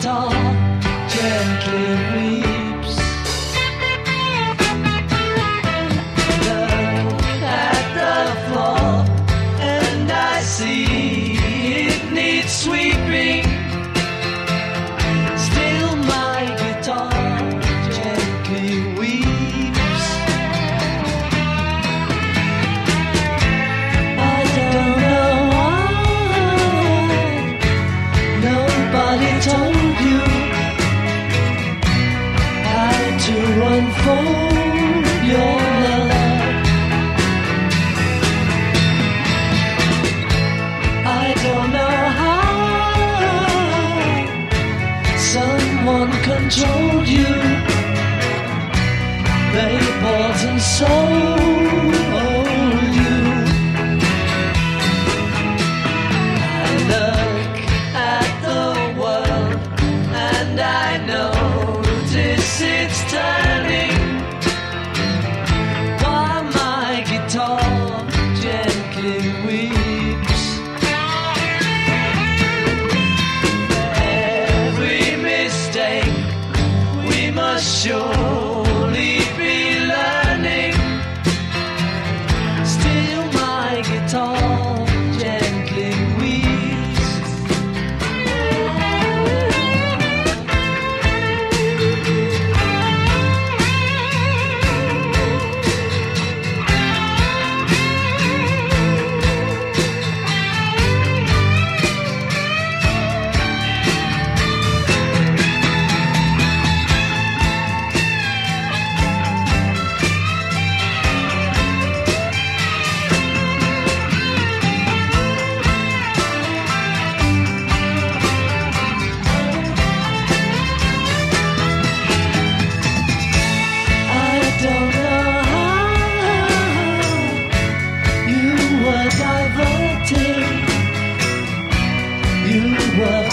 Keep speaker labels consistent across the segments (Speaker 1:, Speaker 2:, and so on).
Speaker 1: door, gently breathe. Someone controlled you. They bought and sold you. I look at the world and I notice it's turning.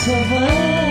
Speaker 1: cover